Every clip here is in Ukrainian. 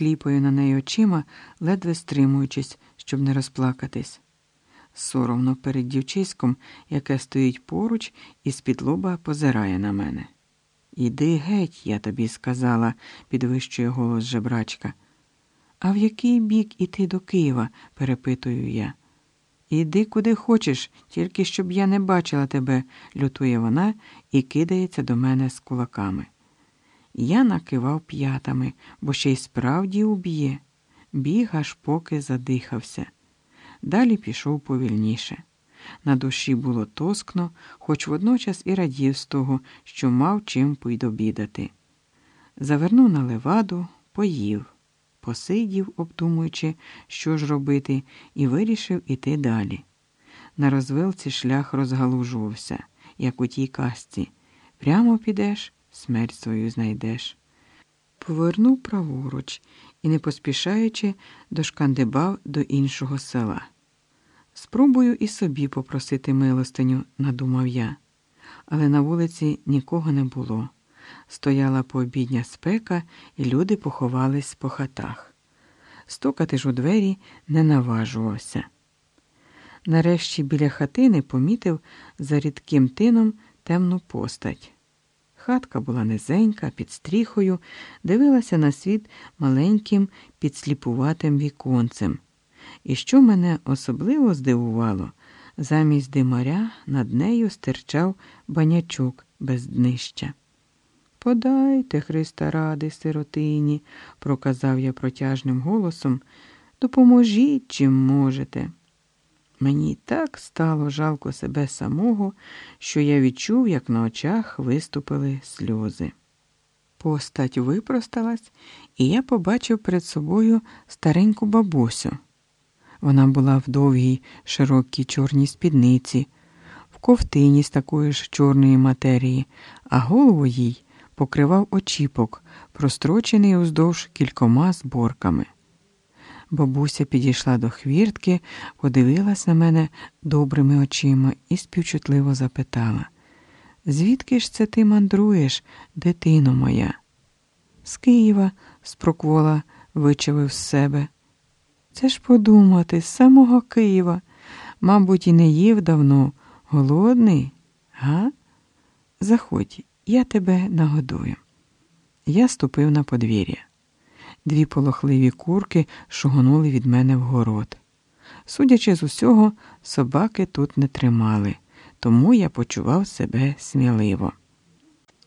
кліпаю на неї очима, ледве стримуючись, щоб не розплакатись. Соромно перед дівчиськом, яке стоїть поруч і з-під лоба позирає на мене. Іди геть, я тобі сказала, підвищує голос жебрачка. А в який бік іти до Києва? перепитую я. Іди куди хочеш, тільки щоб я не бачила тебе, лютує вона і кидається до мене з кулаками. Я накивав п'ятами, бо ще й справді уб'є. Біг аж поки задихався. Далі пішов повільніше. На душі було тоскно, хоч водночас і радів з того, що мав чим підобідати. Завернув на леваду, поїв, посидів, обдумуючи, що ж робити, і вирішив іти далі. На розвилці шлях розгалужувався, як у тій казці. Прямо підеш, смерть свою знайдеш. Повернув праворуч і, не поспішаючи, дошкандибав до іншого села. Спробую і собі попросити милостиню, надумав я, але на вулиці нікого не було. Стояла пообідня спека, і люди поховались по хатах. Стукати ж у двері не наважувався. Нарешті біля хатини помітив за рідким тином темну постать. Хатка була низенька, під стріхою, дивилася на світ маленьким підсліпуватим віконцем. І що мене особливо здивувало, замість димаря над нею стирчав банячок без днища. Подайте, Христа ради, сиротині, проказав я протяжним голосом, допоможіть, чим можете. Мені так стало жалко себе самого, що я відчув, як на очах виступили сльози. Постать випросталась, і я побачив перед собою стареньку бабусю. Вона була в довгій, широкій чорній спідниці, в ковтині з такої ж чорної матерії, а голову їй покривав очіпок, прострочений уздовж кількома зборками. Бабуся підійшла до хвіртки, подивилась на мене добрими очима і співчутливо запитала Звідки ж це ти мандруєш, дитино моя? З Києва, спроквола вичавив з себе. Це ж подумати, з самого Києва. Мабуть, і не їв давно. Голодний, га? Заходь, я тебе нагодую. Я ступив на подвір'я. Дві полохливі курки шугонули від мене в город. Судячи з усього, собаки тут не тримали, тому я почував себе сміливо.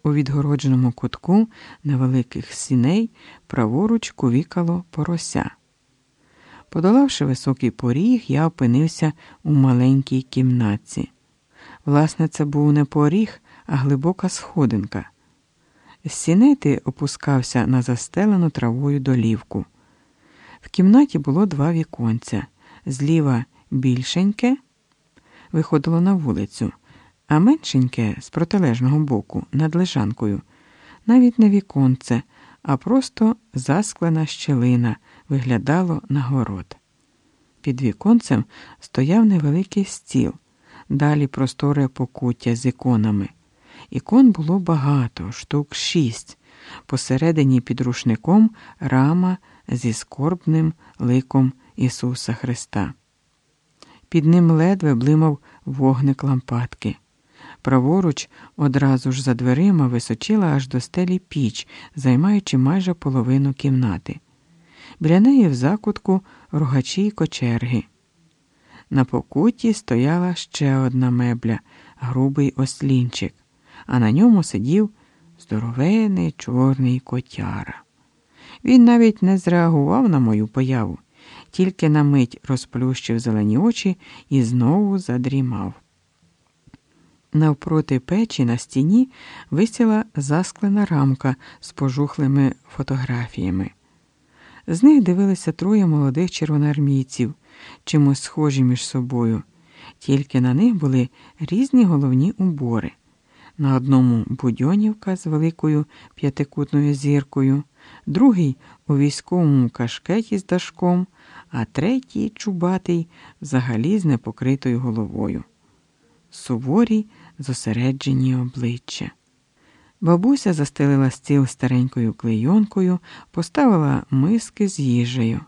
У відгородженому кутку невеликих сіней праворуч кувікало порося. Подолавши високий поріг, я опинився у маленькій кімнатці. Власне, це був не поріг, а глибока сходинка. Сінети опускався на застелену травою долівку. В кімнаті було два віконця. Зліва більшеньке виходило на вулицю, а меншеньке з протилежного боку над лежанкою, навіть не віконце, а просто засклена щелина виглядало на город. Під віконцем стояв невеликий стіл, далі просторе покуття з іконами. Ікон було багато, штук шість. Посередині під рушником рама зі скорбним ликом Ісуса Христа. Під ним ледве блимав вогник лампадки. Праворуч, одразу ж за дверима, височила аж до стелі піч, займаючи майже половину кімнати. Біля неї в закутку рогачі й кочерги. На покуті стояла ще одна мебля, грубий ослінчик а на ньому сидів здоровений чорний котяра. Він навіть не зреагував на мою появу, тільки на мить розплющив зелені очі і знову задрімав. Навпроти печі на стіні висіла засклена рамка з пожухлими фотографіями. З них дивилися троє молодих червоноармійців, чимось схожі між собою, тільки на них були різні головні убори. На одному будьонівка з великою п'ятикутною зіркою, другий у військовому кашкеті з дашком, а третій чубатий взагалі з непокритою головою. Суворі зосереджені обличчя. Бабуся застелила стіл старенькою клейонкою, поставила миски з їжею.